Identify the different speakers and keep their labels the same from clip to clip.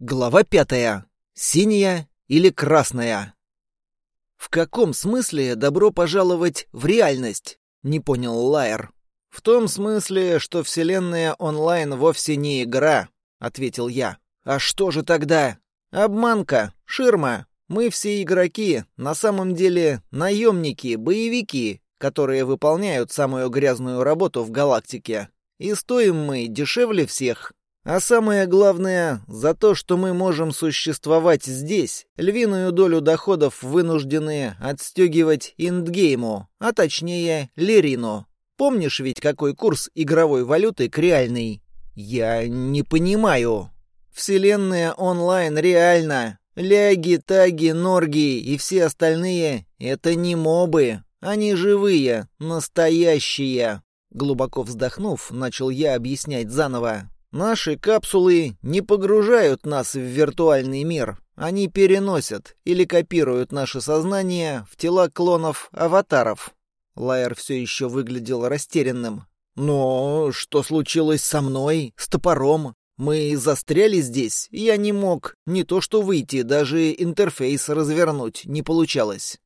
Speaker 1: Глава пятая. Синяя или красная? В каком смысле добро пожаловать в реальность? Не понял Лайер. В том смысле, что вселенная онлайн вовсе не игра, ответил я. А что же тогда? Обманка, ширма. Мы все игроки, на самом деле наемники, боевики, которые выполняют самую грязную работу в галактике. И стоим мы дешевле всех, а самое главное, за то, что мы можем существовать здесь, львиную долю доходов вынуждены отстегивать Индгейму, а точнее Лерину. Помнишь ведь, какой курс игровой валюты к реальной? Я не понимаю. Вселенная онлайн реально. Ляги, таги, норги и все остальные — это не мобы. Они живые, настоящие. Глубоко вздохнув, начал я объяснять заново. Наши капсулы не погружают нас в виртуальный мир. Они переносят или копируют наше сознание в тела клонов-аватаров. Лайер все еще выглядел растерянным. «Но что случилось со мной, с топором? Мы застряли здесь, я не мог не то что выйти, даже интерфейс развернуть не получалось».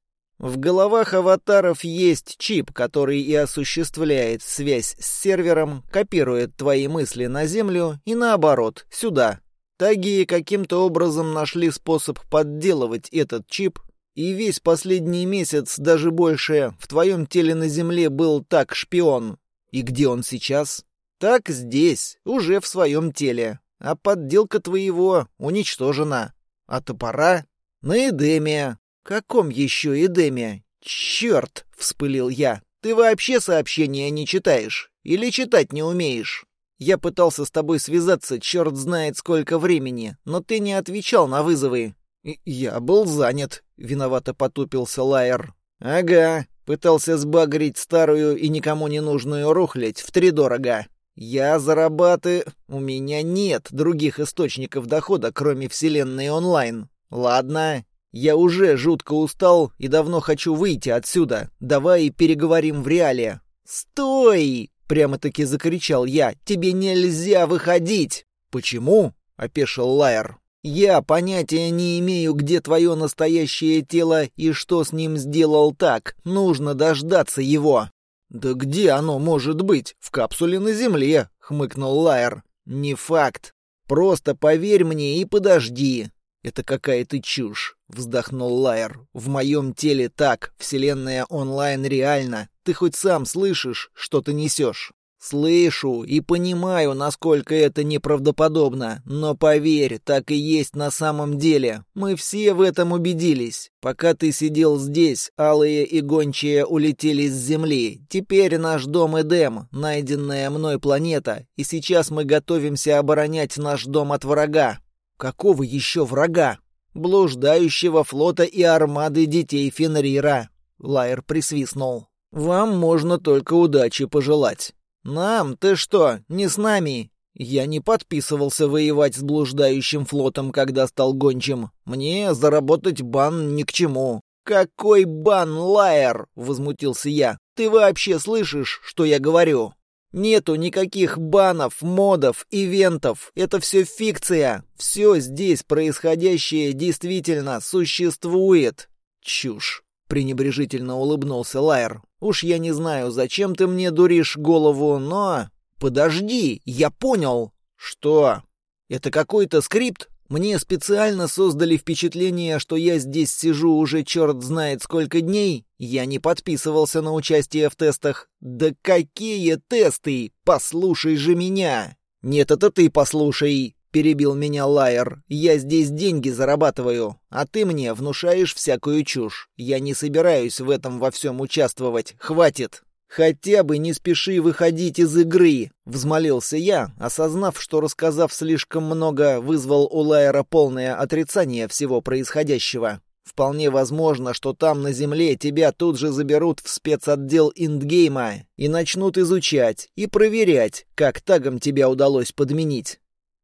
Speaker 1: В головах аватаров есть чип, который и осуществляет связь с сервером, копирует твои мысли на Землю и наоборот, сюда. Таги каким-то образом нашли способ подделывать этот чип, и весь последний месяц, даже больше, в твоем теле на Земле был так шпион. И где он сейчас? Так здесь, уже в своем теле. А подделка твоего уничтожена. А топора? На Эдеме, «Каком еще Эдеме? Черт!» — вспылил я. «Ты вообще сообщения не читаешь? Или читать не умеешь?» Я пытался с тобой связаться, черт знает сколько времени, но ты не отвечал на вызовы. Я был занят, виновато потупился Лайер. Ага, пытался сбагрить старую и никому не нужную рухлядь втридорога. Я зарабатываю... У меня нет других источников дохода, кроме вселенной онлайн. Ладно, я уже жутко устал и давно хочу выйти отсюда. Давай переговорим в реале. Стой! Прямо-таки закричал я. Тебе нельзя выходить. Почему? Опешил Лайер. Я понятия не имею, где твое настоящее тело и что с ним сделал так. Нужно дождаться его. Да где оно может быть? В капсуле на земле, хмыкнул Лайер. Не факт. Просто поверь мне и подожди. «Это какая-то чушь», — вздохнул Лайер. «В моем теле так, вселенная онлайн реально. Ты хоть сам слышишь, что ты несешь?» «Слышу и понимаю, насколько это неправдоподобно, но поверь, так и есть на самом деле. Мы все в этом убедились. Пока ты сидел здесь, алые и гончие улетели с Земли. Теперь наш дом Эдем, найденная мной планета, и сейчас мы готовимся оборонять наш дом от врага. Какого еще врага? Блуждающего флота и армады детей Фенрира. Лайер присвистнул. Вам можно только удачи пожелать. Нам? Ты что, не с нами? Я не подписывался воевать с блуждающим флотом, когда стал гончим. Мне заработать бан ни к чему. «Какой бан, Лайер?» — возмутился я. «Ты вообще слышишь, что я говорю?» Нету никаких банов, модов, ивентов. Это все фикция. Все здесь происходящее действительно существует. Чушь. Пренебрежительно улыбнулся Лайер. Уж я не знаю, зачем ты мне дуришь голову, но... Подожди, я понял. Что? Это какой-то скрипт? Мне специально создали впечатление, что я здесь сижу уже черт знает сколько дней. Я не подписывался на участие в тестах. Да какие тесты? Послушай же меня. Нет, это ты послушай. Перебил меня Лайер. «Я здесь деньги зарабатываю, а ты мне внушаешь всякую чушь. Я не собираюсь в этом во всем участвовать. Хватит!» «Хотя бы не спеши выходить из игры!» — взмолился я, осознав, что, рассказав слишком много, вызвал у Лайера полное отрицание всего происходящего. Вполне возможно, что там на Земле тебя тут же заберут в спецотдел Индгейма и начнут изучать и проверять, как тагом тебя удалось подменить.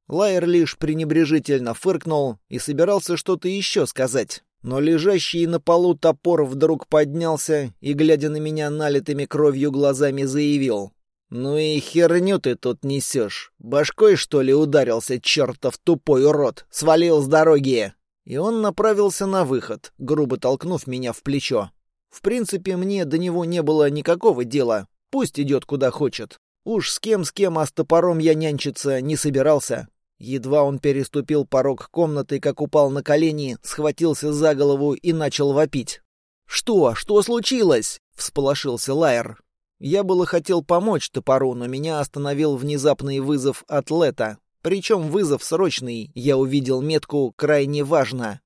Speaker 1: Лайер лишь пренебрежительно фыркнул и собирался что-то еще сказать. Но лежащий на полу топор вдруг поднялся и, глядя на меня налитыми кровью глазами, заявил. «Ну и херню ты тут несешь. Башкой, что ли, ударился, чертов тупой урод? Свалил с дороги!» И он направился на выход, грубо толкнув меня в плечо. В принципе, мне до него не было никакого дела. Пусть идет куда хочет. Уж с кем с кем, а с топором я нянчиться не собирался. Едва он переступил порог комнаты, как упал на колени, схватился за голову и начал вопить. «Что? Что случилось?» — всполошился Лайер. Я было хотел помочь топору, но меня остановил внезапный вызов от Лета. Причем вызов срочный, я увидел метку «крайне важно».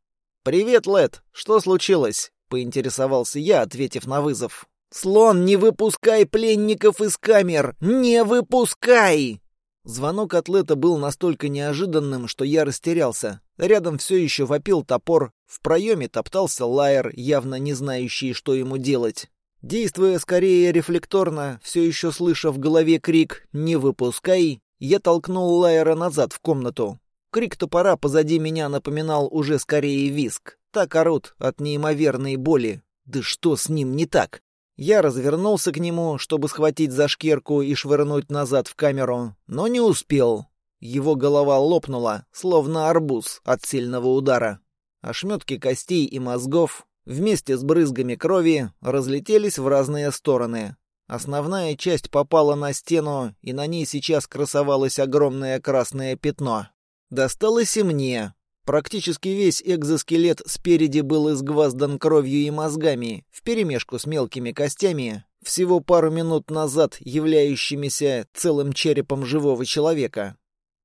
Speaker 1: «Привет, Лет, что случилось?» — поинтересовался я, ответив на вызов. «Слон, не выпускай пленников из камер! Не выпускай!» Звонок атлета был настолько неожиданным, что я растерялся. Рядом все еще вопил топор, в проеме топтался лайер, явно не знающий, что ему делать. Действуя скорее рефлекторно, все еще слыша в голове крик «Не выпускай!», я толкнул лайера назад в комнату. Крик топора позади меня напоминал уже скорее виск. Так орут от неимоверной боли. Да что с ним не так? Я развернулся к нему, чтобы схватить за шкирку и швырнуть назад в камеру, но не успел. Его голова лопнула, словно арбуз от сильного удара. Ошметки костей и мозгов вместе с брызгами крови разлетелись в разные стороны. Основная часть попала на стену, и на ней сейчас красовалось огромное красное пятно. Досталось и мне, Практически весь экзоскелет спереди был изгваздан кровью и мозгами, вперемешку с мелкими костями, всего пару минут назад являющимися целым черепом живого человека.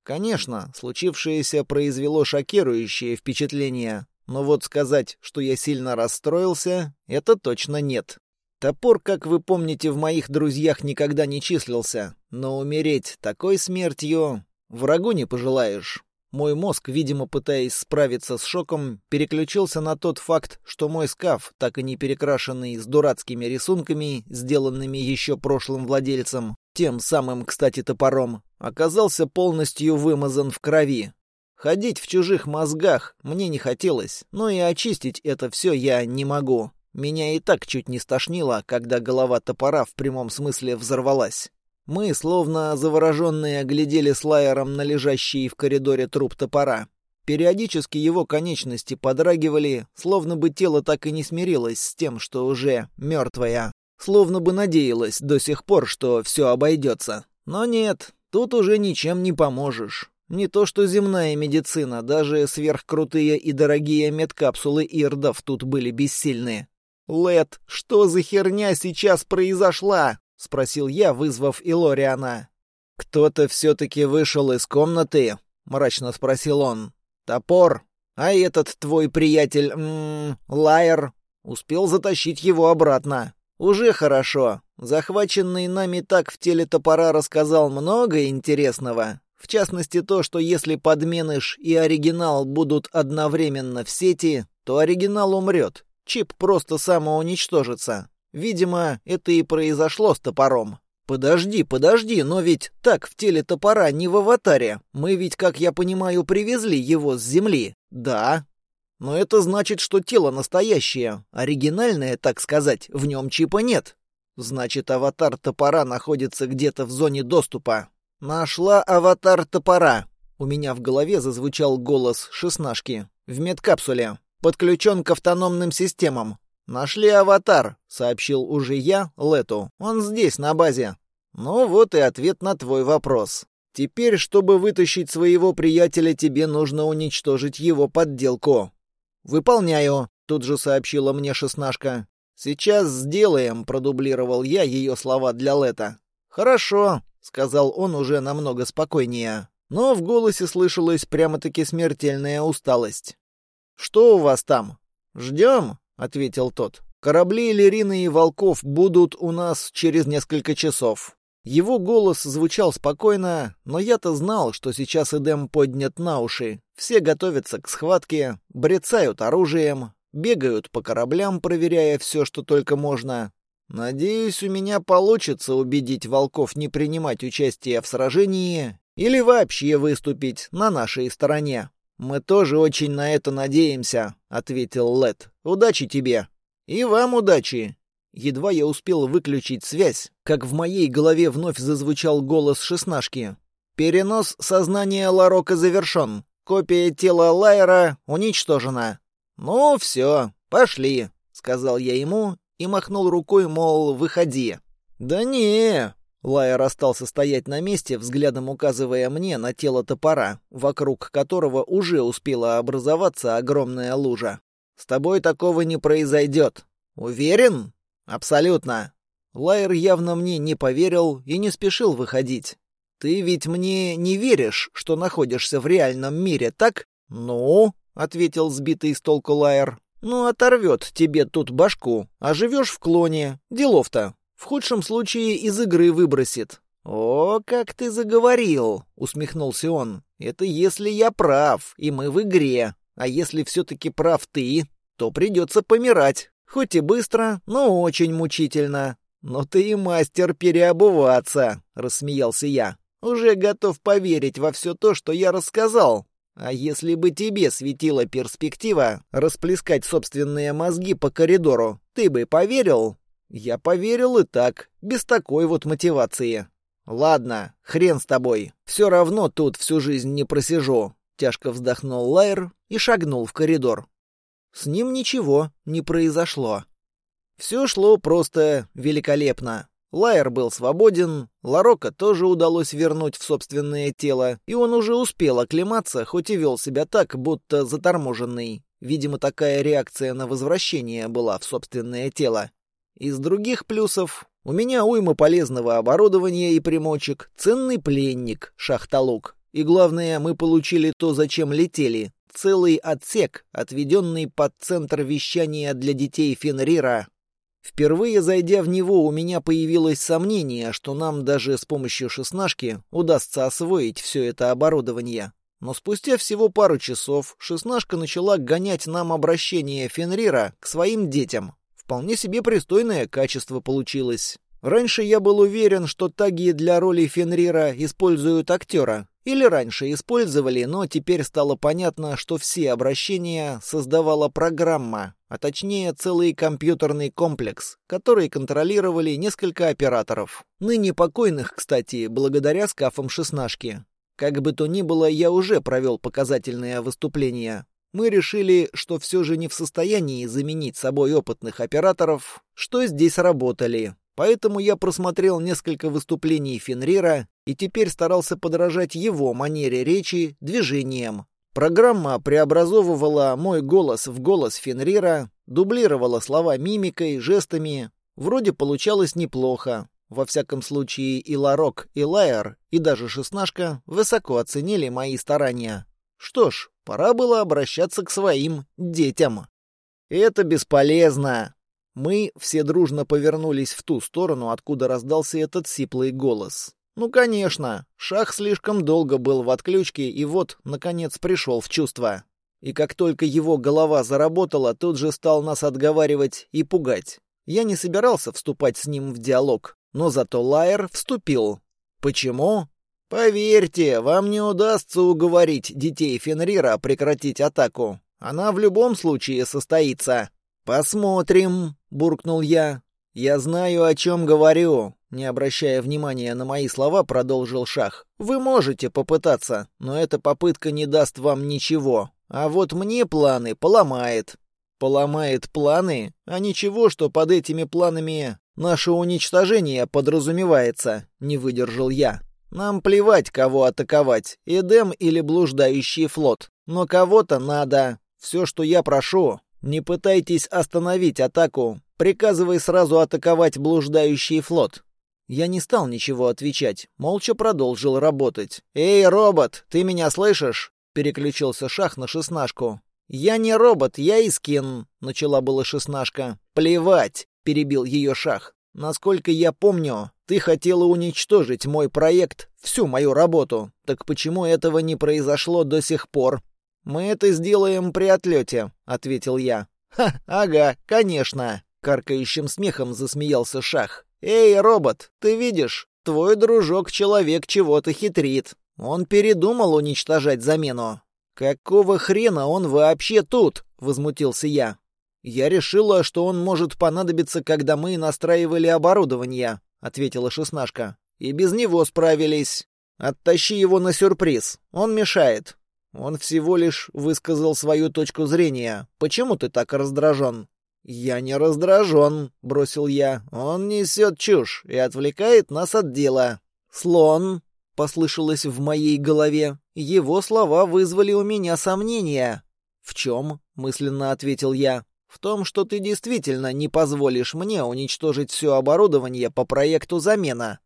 Speaker 1: Конечно, случившееся произвело шокирующее впечатление, но вот сказать, что я сильно расстроился, это точно нет. Топор, как вы помните, в моих друзьях никогда не числился, но умереть такой смертью врагу не пожелаешь. Мой мозг, видимо, пытаясь справиться с шоком, переключился на тот факт, что мой скаф, так и не перекрашенный с дурацкими рисунками, сделанными еще прошлым владельцем, тем самым, кстати, топором, оказался полностью вымазан в крови. Ходить в чужих мозгах мне не хотелось, но и очистить это все я не могу. Меня и так чуть не стошнило, когда голова топора в прямом смысле взорвалась. Мы, словно завороженные, глядели с Лайером на лежащий в коридоре труп топора. Периодически его конечности подрагивали, словно бы тело так и не смирилось с тем, что уже мертвое. Словно бы надеялось до сих пор, что все обойдется. Но нет, тут уже ничем не поможешь. Не то что земная медицина, даже сверхкрутые и дорогие медкапсулы ирдов тут были бессильны. «Лед, что за херня сейчас произошла?» — спросил я, вызвав Илориана. «Кто-то все-таки вышел из комнаты?» — мрачно спросил он. «Топор. А этот твой приятель, м -м, Лайер, успел затащить его обратно. Уже хорошо. Захваченный нами так в теле топора рассказал много интересного. В частности, то, что если подменыш и оригинал будут одновременно в сети, то оригинал умрет. Чип просто самоуничтожится. Видимо, это и произошло с топором. Подожди, подожди, но ведь так в теле топора не в аватаре. Мы ведь, как я понимаю, привезли его с земли. Да. Но это значит, что тело настоящее, оригинальное, так сказать, в нем чипа нет. Значит, аватар топора находится где-то в зоне доступа. Нашла аватар топора. У меня в голове зазвучал голос шестнашки. В медкапсуле. Подключен к автономным системам. «Нашли аватар», — сообщил уже я Лету. «Он здесь, на базе». «Ну вот и ответ на твой вопрос. Теперь, чтобы вытащить своего приятеля, тебе нужно уничтожить его подделку». «Выполняю», — тут же сообщила мне шестнашка. «Сейчас сделаем», — продублировал я ее слова для Лета. «Хорошо», — сказал он уже намного спокойнее. Но в голосе слышалась прямо-таки смертельная усталость. «Что у вас там? Ждем?» Ответил тот. «Корабли Лерины и Волков будут у нас через несколько часов». Его голос звучал спокойно, но я-то знал, что сейчас Эдем поднят на уши. Все готовятся к схватке, брецают оружием, бегают по кораблям, проверяя все, что только можно. Надеюсь, у меня получится убедить волков не принимать участие в сражении или вообще выступить на нашей стороне. «Мы тоже очень на это надеемся», — ответил Лед. «Удачи тебе». «И вам удачи». едва я успел выключить связь, как в моей голове вновь зазвучал голос шестнашки. «Перенос сознания Ларока завершен. Копия тела Лайера уничтожена». «Ну, все, пошли», — сказал я ему и махнул рукой, мол, выходи. «Да не, Лайер остался стоять на месте, взглядом указывая мне на тело топора, вокруг которого уже успела образоваться огромная лужа. «С тобой такого не произойдет. Уверен?» «Абсолютно». Лайер явно мне не поверил и не спешил выходить. «Ты ведь мне не веришь, что находишься в реальном мире, так?» «Ну?» — ответил сбитый с толку Лайер. «Ну, оторвет тебе тут башку, а живешь в клоне. Делов-то. В худшем случае из игры выбросит. «О, как ты заговорил!» — усмехнулся он. «Это если я прав, и мы в игре. А если все-таки прав ты, то придется помирать. Хоть и быстро, но очень мучительно. Но ты и мастер переобуваться», — рассмеялся я. «Уже готов поверить во все то, что я рассказал. А если бы тебе светила перспектива расплескать собственные мозги по коридору, ты бы поверил?» Я поверил и так, без такой вот мотивации. Ладно, хрен с тобой. Все равно тут всю жизнь не просижу. Тяжко вздохнул Лайер и шагнул в коридор. С ним ничего не произошло. Все шло просто великолепно. Лайер был свободен, Ларока тоже удалось вернуть в собственное тело, и он уже успел оклематься, хоть и вел себя так, будто заторможенный. Видимо, такая реакция на возвращение была в собственное тело. Из других плюсов у меня уйма полезного оборудования и примочек, ценный пленник, шахталук. И главное, мы получили то, зачем летели. Целый отсек, отведенный под центр вещания для детей Фенрира. Впервые зайдя в него, у меня появилось сомнение, что нам даже с помощью шестнашки удастся освоить все это оборудование. Но спустя всего пару часов шестнашка начала гонять нам обращение Фенрира к своим детям. Вполне себе пристойное качество получилось. Раньше я был уверен, что таги для роли Фенрира используют актера. Или раньше использовали, но теперь стало понятно, что все обращения создавала программа, а точнее целый компьютерный комплекс, который контролировали несколько операторов. Ныне покойных, кстати, благодаря скафам шестнашки. Как бы то ни было, я уже провел показательное выступление мы решили, что все же не в состоянии заменить собой опытных операторов, что здесь работали. Поэтому я просмотрел несколько выступлений Фенрира и теперь старался подражать его манере речи, движениям. Программа преобразовывала мой голос в голос Фенрира, дублировала слова мимикой, жестами. Вроде получалось неплохо. Во всяком случае, и Ларок, и Лайер, и даже Шестнашка высоко оценили мои старания. Что ж, пора было обращаться к своим детям. Это бесполезно. Мы все дружно повернулись в ту сторону, откуда раздался этот сиплый голос. Ну, конечно, Шах слишком долго был в отключке и вот, наконец, пришел в чувство. И как только его голова заработала, тут же стал нас отговаривать и пугать. Я не собирался вступать с ним в диалог, но зато Лайер вступил. Почему? «Поверьте, вам не удастся уговорить детей Фенрира прекратить атаку. Она в любом случае состоится». «Посмотрим», — буркнул я. «Я знаю, о чем говорю», — не обращая внимания на мои слова, продолжил Шах. «Вы можете попытаться, но эта попытка не даст вам ничего. А вот мне планы поломает». «Поломает планы? А ничего, что под этими планами наше уничтожение подразумевается», — не выдержал я. Нам плевать, кого атаковать, Эдем или блуждающий флот. Но кого-то надо. Все, что я прошу, не пытайтесь остановить атаку. Приказывай сразу атаковать блуждающий флот. Я не стал ничего отвечать, молча продолжил работать. «Эй, робот, ты меня слышишь?» Переключился Шах на шестнашку. «Я не робот, я Искин», — начала была шестнашка. «Плевать», — перебил ее Шах. «Насколько я помню, ты хотела уничтожить мой проект, всю мою работу. Так почему этого не произошло до сих пор? Мы это сделаем при отлете, ответил я. Ха, ага, конечно. Каркающим смехом засмеялся Шах. Эй, робот, ты видишь? Твой дружок-человек чего-то хитрит. Он передумал уничтожать замену. Какого хрена он вообще тут? Возмутился я. Я решила, что он может понадобиться, когда мы настраивали оборудование, ответила шестнашка. И без него справились. Оттащи его на сюрприз. Он мешает. Он всего лишь высказал свою точку зрения. Почему ты так раздражен? «Я не раздражен», — бросил я. «Он несет чушь и отвлекает нас от дела». «Слон», — послышалось в моей голове. Его слова вызвали у меня сомнения. «В чем?» — мысленно ответил я. «В том, что ты действительно не позволишь мне уничтожить все оборудование по проекту замена».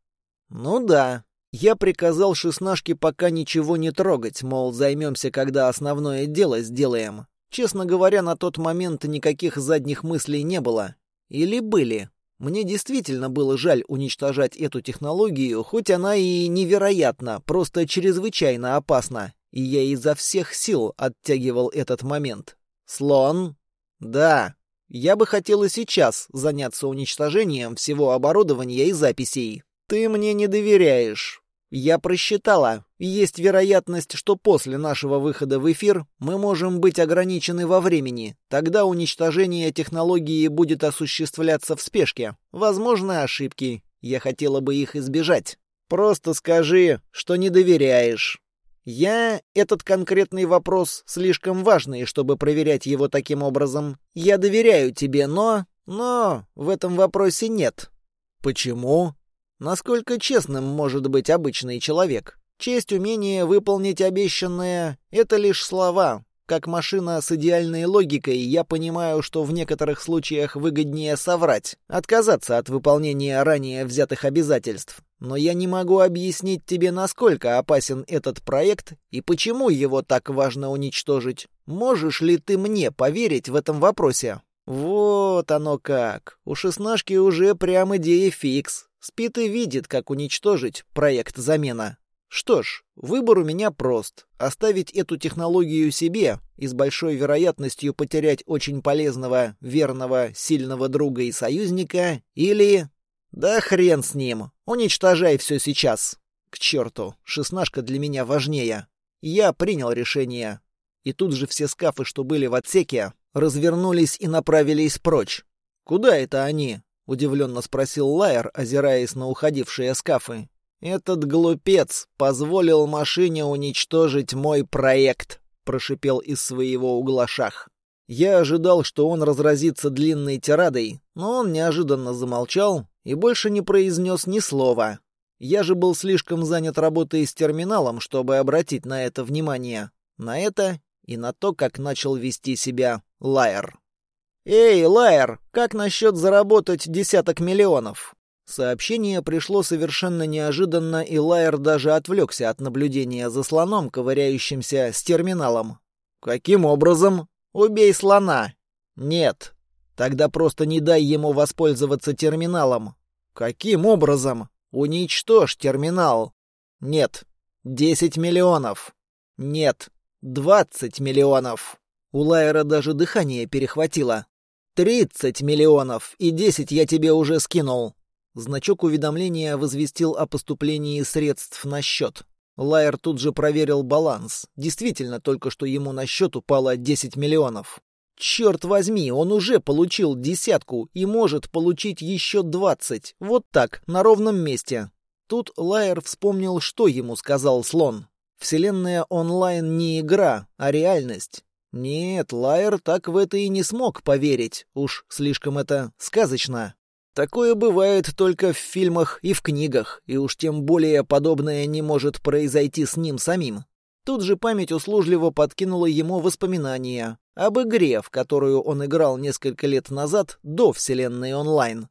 Speaker 1: «Ну да». Я приказал шестнашке пока ничего не трогать, мол, займемся, когда основное дело сделаем. Честно говоря, на тот момент никаких задних мыслей не было. Или были. Мне действительно было жаль уничтожать эту технологию, хоть она и невероятно, просто чрезвычайно опасна. И я изо всех сил оттягивал этот момент. «Слон?» «Да. Я бы хотел и сейчас заняться уничтожением всего оборудования и записей. Ты мне не доверяешь. Я просчитала. Есть вероятность, что после нашего выхода в эфир мы можем быть ограничены во времени. Тогда уничтожение технологии будет осуществляться в спешке. Возможны ошибки. Я хотела бы их избежать. Просто скажи, что не доверяешь. Я... Этот конкретный вопрос слишком важный, чтобы проверять его таким образом. Я доверяю тебе, но... Но в этом вопросе нет. Почему? Насколько честным может быть обычный человек? Честь, умение выполнить обещанное — это лишь слова. Как машина с идеальной логикой, я понимаю, что в некоторых случаях выгоднее соврать, отказаться от выполнения ранее взятых обязательств. Но я не могу объяснить тебе, насколько опасен этот проект и почему его так важно уничтожить. Можешь ли ты мне поверить в этом вопросе? Вот оно как. У шестнашки уже прям идея фикс. Спит и видит, как уничтожить проект замена. Что ж, выбор у меня прост. Оставить эту технологию себе и с большой вероятностью потерять очень полезного, верного, сильного друга и союзника, или... Да хрен с ним. Уничтожай все сейчас. К черту, шестнашка для меня важнее. Я принял решение. И тут же все скафы, что были в отсеке, развернулись и направились прочь. Куда это они? — удивленно спросил Лайер, озираясь на уходившие скафы. «Этот глупец позволил машине уничтожить мой проект», — прошипел из своего угла шах. Я ожидал, что он разразится длинной тирадой, но он неожиданно замолчал и больше не произнес ни слова. Я же был слишком занят работой с терминалом, чтобы обратить на это внимание. На это и на то, как начал вести себя Лайер. «Эй, Лайер, как насчет заработать десяток миллионов?» Сообщение пришло совершенно неожиданно, и Лайер даже отвлекся от наблюдения за слоном, ковыряющимся с терминалом. «Каким образом?» «Убей слона!» «Нет». «Тогда просто не дай ему воспользоваться терминалом». «Каким образом?» «Уничтожь терминал». «Нет». «Десять миллионов». «Нет». «Двадцать миллионов». У Лайера даже дыхание перехватило. «Тридцать миллионов, и десять я тебе уже скинул». Значок уведомления возвестил о поступлении средств на счет. Лайер тут же проверил баланс. Действительно, только что ему на счет упало десять миллионов. Черт возьми, он уже получил десятку и может получить еще двадцать. Вот так, на ровном месте. Тут Лайер вспомнил, что ему сказал слон. Вселенная онлайн не игра, а реальность. Нет, Лайер так в это и не смог поверить. Уж слишком это сказочно. Такое бывает только в фильмах и в книгах, и уж тем более подобное не может произойти с ним самим. Тут же память услужливо подкинула ему воспоминания об игре, в которую он играл несколько лет назад до Вселенной онлайн.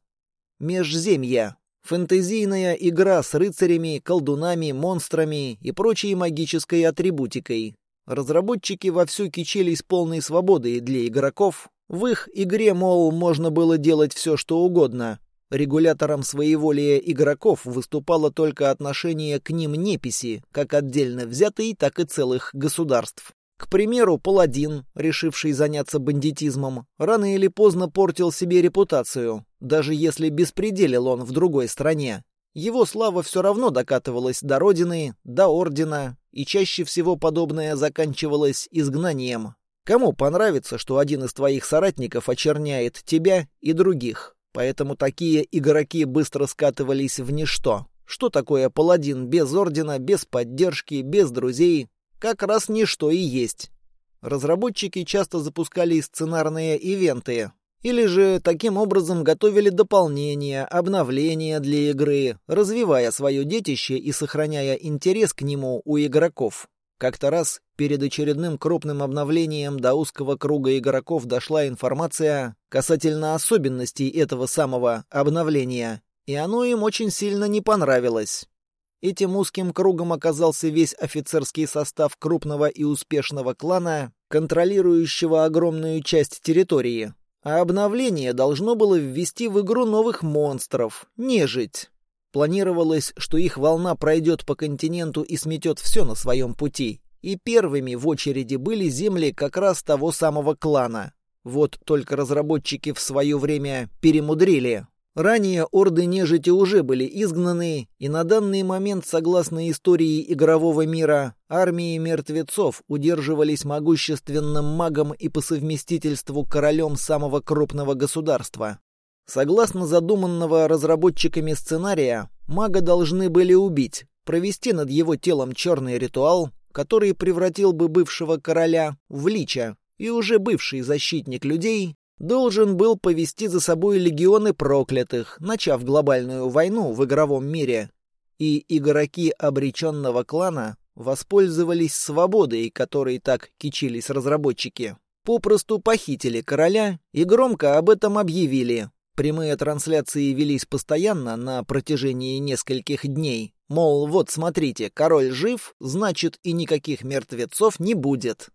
Speaker 1: Межземье. Фэнтезийная игра с рыцарями, колдунами, монстрами и прочей магической атрибутикой, Разработчики вовсю кичились полной свободой для игроков. В их игре, мол, можно было делать все, что угодно. Регулятором своеволия игроков выступало только отношение к ним неписи, как отдельно взятый, так и целых государств. К примеру, паладин, решивший заняться бандитизмом, рано или поздно портил себе репутацию, даже если беспределил он в другой стране. Его слава все равно докатывалась до родины, до ордена, и чаще всего подобное заканчивалось изгнанием. Кому понравится, что один из твоих соратников очерняет тебя и других? Поэтому такие игроки быстро скатывались в ничто. Что такое паладин без ордена, без поддержки, без друзей? Как раз ничто и есть. Разработчики часто запускали сценарные ивенты, или же таким образом готовили дополнения, обновления для игры, развивая свое детище и сохраняя интерес к нему у игроков. Как-то раз перед очередным крупным обновлением до узкого круга игроков дошла информация касательно особенностей этого самого обновления, и оно им очень сильно не понравилось. Этим узким кругом оказался весь офицерский состав крупного и успешного клана, контролирующего огромную часть территории. А обновление должно было ввести в игру новых монстров — нежить. Планировалось, что их волна пройдет по континенту и сметет все на своем пути. И первыми в очереди были земли как раз того самого клана. Вот только разработчики в свое время перемудрили. Ранее орды нежити уже были изгнаны, и на данный момент, согласно истории игрового мира, армии мертвецов удерживались могущественным магом и по совместительству королем самого крупного государства. Согласно задуманного разработчиками сценария, мага должны были убить, провести над его телом черный ритуал, который превратил бы бывшего короля в лича, и уже бывший защитник людей должен был повести за собой легионы проклятых, начав глобальную войну в игровом мире. И игроки обреченного клана воспользовались свободой, которой так кичились разработчики. Попросту похитили короля и громко об этом объявили. Прямые трансляции велись постоянно на протяжении нескольких дней. Мол, вот смотрите, король жив, значит и никаких мертвецов не будет.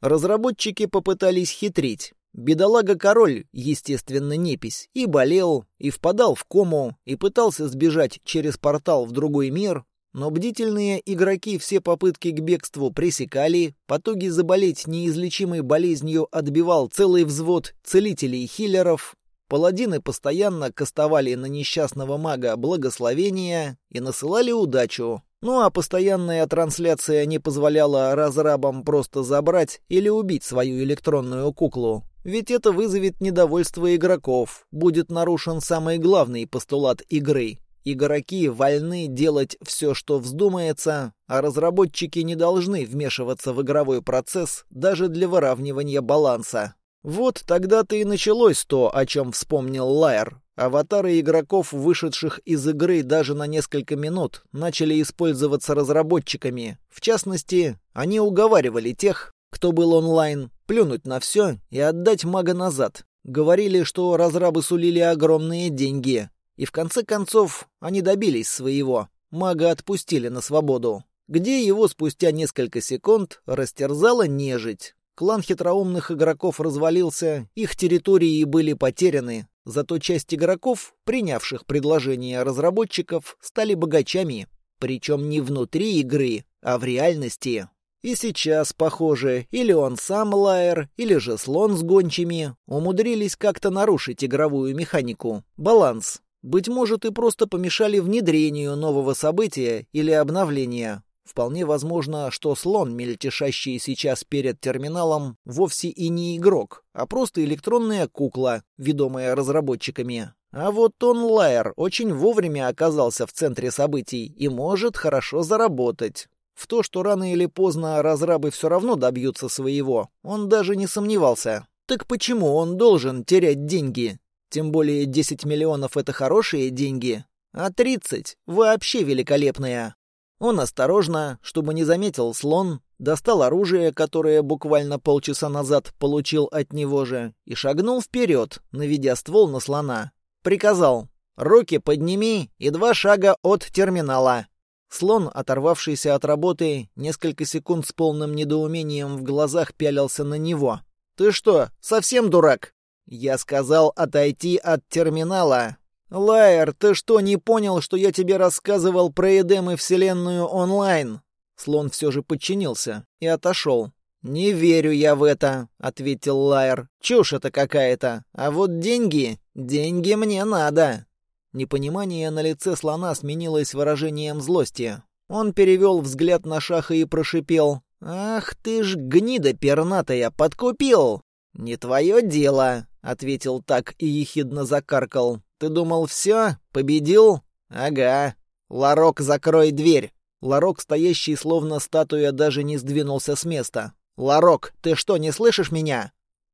Speaker 1: Разработчики попытались хитрить. Бедолага-король, естественно, непись, и болел, и впадал в кому, и пытался сбежать через портал в другой мир, но бдительные игроки все попытки к бегству пресекали, потуги заболеть неизлечимой болезнью отбивал целый взвод целителей и хиллеров, паладины постоянно кастовали на несчастного мага благословения и насылали удачу, ну а постоянная трансляция не позволяла разрабам просто забрать или убить свою электронную куклу. Ведь это вызовет недовольство игроков, будет нарушен самый главный постулат игры. Игроки вольны делать все, что вздумается, а разработчики не должны вмешиваться в игровой процесс даже для выравнивания баланса. Вот тогда-то и началось то, о чем вспомнил Лайер. Аватары игроков, вышедших из игры даже на несколько минут, начали использоваться разработчиками. В частности, они уговаривали тех, кто был онлайн, плюнуть на все и отдать мага назад. Говорили, что разрабы сулили огромные деньги. И в конце концов они добились своего. Мага отпустили на свободу, где его спустя несколько секунд растерзала нежить. Клан хитроумных игроков развалился, их территории были потеряны, Зато часть игроков, принявших предложение разработчиков, стали богачами. Причем не внутри игры, а в реальности. И сейчас, похоже, или он сам Лайер, или же слон с гончими умудрились как-то нарушить игровую механику. Баланс. Быть может, и просто помешали внедрению нового события или обновления. Вполне возможно, что слон, мельтешащий сейчас перед терминалом, вовсе и не игрок, а просто электронная кукла, ведомая разработчиками. А вот он, Лайер, очень вовремя оказался в центре событий и может хорошо заработать. В то, что рано или поздно разрабы все равно добьются своего, он даже не сомневался. Так почему он должен терять деньги? Тем более 10 миллионов — это хорошие деньги, а 30 — вообще великолепные. Он осторожно, чтобы не заметил слон, достал оружие, которое буквально полчаса назад получил от него же, и шагнул вперед, наведя ствол на слона. Приказал «Руки подними и два шага от терминала». Слон, оторвавшийся от работы, несколько секунд с полным недоумением в глазах пялился на него. «Ты что, совсем дурак?» «Я сказал отойти от терминала. «Лайер, ты что, не понял, что я тебе рассказывал про Эдем и Вселенную онлайн?» Слон все же подчинился и отошел. «Не верю я в это», — ответил Лайер. «Чушь это какая-то. А вот деньги... Деньги мне надо». Непонимание на лице слона сменилось выражением злости. Он перевел взгляд на Шаха и прошипел. «Ах ты ж гнида пернатая, подкупил!» «Не твое дело», — ответил так и ехидно закаркал. «Ты думал, все? Победил?» «Ага. Ларок, закрой дверь!» Ларок, стоящий словно статуя, даже не сдвинулся с места. «Ларок, ты что, не слышишь меня?»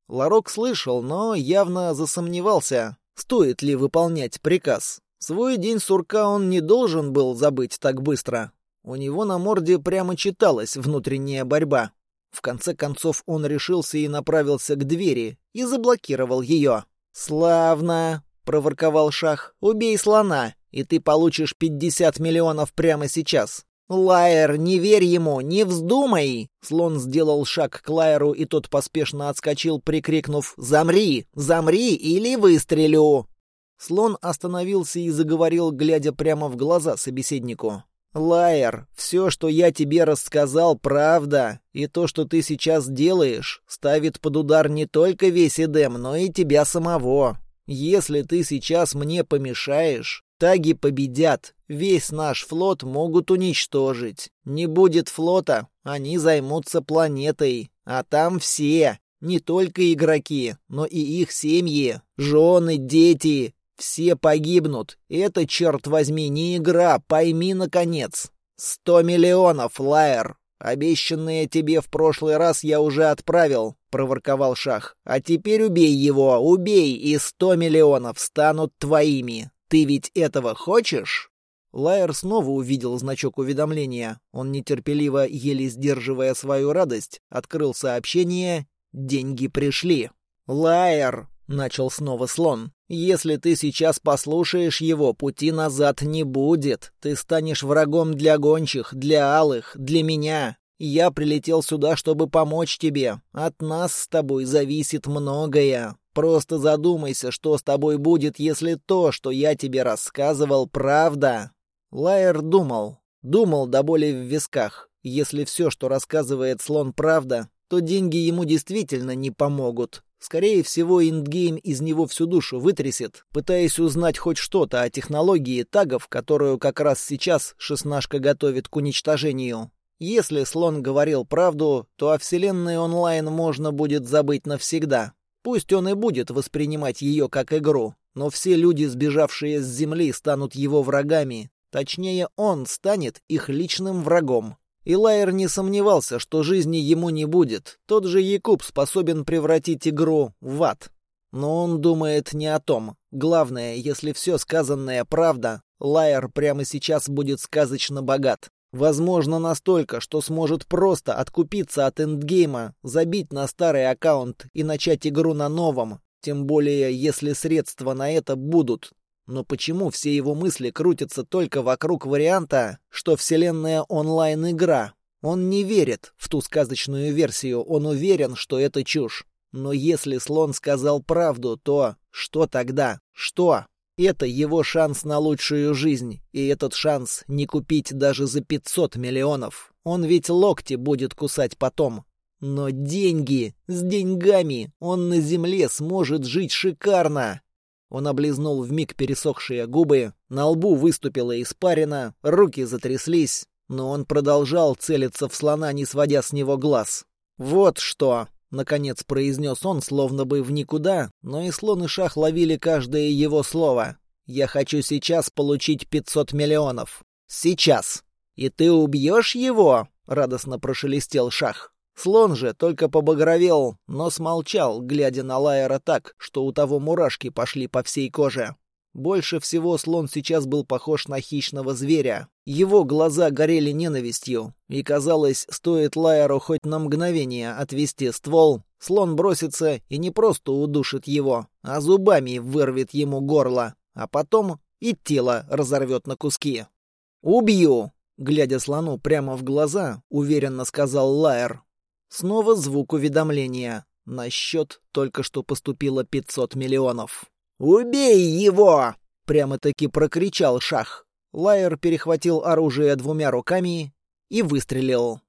Speaker 1: Ларок слышал, но явно засомневался, стоит ли выполнять приказ. Свой день сурка он не должен был забыть так быстро. У него на морде прямо читалась внутренняя борьба. В конце концов он решился и направился к двери и заблокировал ее. «Славно!» — проворковал Шах. «Убей слона, и ты получишь пятьдесят миллионов прямо сейчас. «Лайер, не верь ему, не вздумай!» Слон сделал шаг к Лайеру, и тот поспешно отскочил, прикрикнув «Замри! Замри, или выстрелю!» Слон остановился и заговорил, глядя прямо в глаза собеседнику. «Лайер, все, что я тебе рассказал, правда, и то, что ты сейчас делаешь, ставит под удар не только весь Эдем, но и тебя самого. Если ты сейчас мне помешаешь, Таги победят, весь наш флот могут уничтожить. Не будет флота, они займутся планетой, а там все, не только игроки, но и их семьи, жены, дети, все погибнут. Это, черт возьми, не игра, пойми, наконец. Сто миллионов, Лайер. Обещанные тебе в прошлый раз я уже отправил, проворковал Шах. А теперь убей его, убей, и сто миллионов станут твоими. Ты ведь этого хочешь?» Лайер снова увидел значок уведомления. Он нетерпеливо, еле сдерживая свою радость, открыл сообщение «Деньги пришли». «Лайер!» — начал снова слон. «Если ты сейчас послушаешь его, пути назад не будет. Ты станешь врагом для гончих, для алых, для меня. Я прилетел сюда, чтобы помочь тебе. От нас с тобой зависит многое. Просто задумайся, что с тобой будет, если то, что я тебе рассказывал, правда. Лайер думал. Думал до боли в висках. Если все, что рассказывает слон, правда, то деньги ему действительно не помогут. Скорее всего, Индгейм из него всю душу вытрясет, пытаясь узнать хоть что-то о технологии тагов, которую как раз сейчас шестнашка готовит к уничтожению. Если слон говорил правду, то о вселенной онлайн можно будет забыть навсегда. Пусть он и будет воспринимать ее как игру, но все люди, сбежавшие с Земли, станут его врагами. Точнее, он станет их личным врагом. И Лайер не сомневался, что жизни ему не будет. Тот же Якуб способен превратить игру в ад. Но он думает не о том. Главное, если все сказанное правда, Лайер прямо сейчас будет сказочно богат. Возможно, настолько, что сможет просто откупиться от эндгейма, забить на старый аккаунт и начать игру на новом, тем более если средства на это будут. Но почему все его мысли крутятся только вокруг варианта, что вселенная онлайн-игра? Он не верит в ту сказочную версию, он уверен, что это чушь. Но если слон сказал правду, то что тогда? Что? Это его шанс на лучшую жизнь, и этот шанс не купить даже за 500 миллионов. Он ведь локти будет кусать потом. Но деньги, с деньгами, он на земле сможет жить шикарно. Он облизнул вмиг пересохшие губы, на лбу выступила испарина, руки затряслись, но он продолжал целиться в слона, не сводя с него глаз. «Вот что!» — наконец произнес он, словно бы в никуда, но и слон и шах ловили каждое его слово. «Я хочу сейчас получить пятьсот миллионов. Сейчас. И ты убьешь его?» — радостно прошелестел шах. Слон же только побагровел, но смолчал, глядя на Лайера так, что у того мурашки пошли по всей коже. Больше всего слон сейчас был похож на хищного зверя. Его глаза горели ненавистью, и казалось, стоит Лайеру хоть на мгновение отвести ствол, слон бросится и не просто удушит его, а зубами вырвет ему горло, а потом и тело разорвет на куски. «Убью!» — глядя слону прямо в глаза, уверенно сказал Лайер. Снова звук уведомления. На счет только что поступило 500 миллионов. «Убей его!» — прямо-таки прокричал Шах. Лайер перехватил оружие двумя руками и выстрелил.